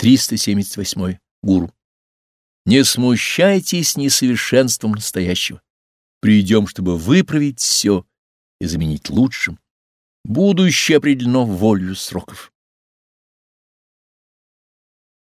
378. Гуру. Не смущайтесь несовершенством настоящего. Придем, чтобы выправить все и заменить лучшим. Будущее определено волею сроков.